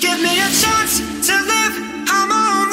Give me a chance to live. I'm on.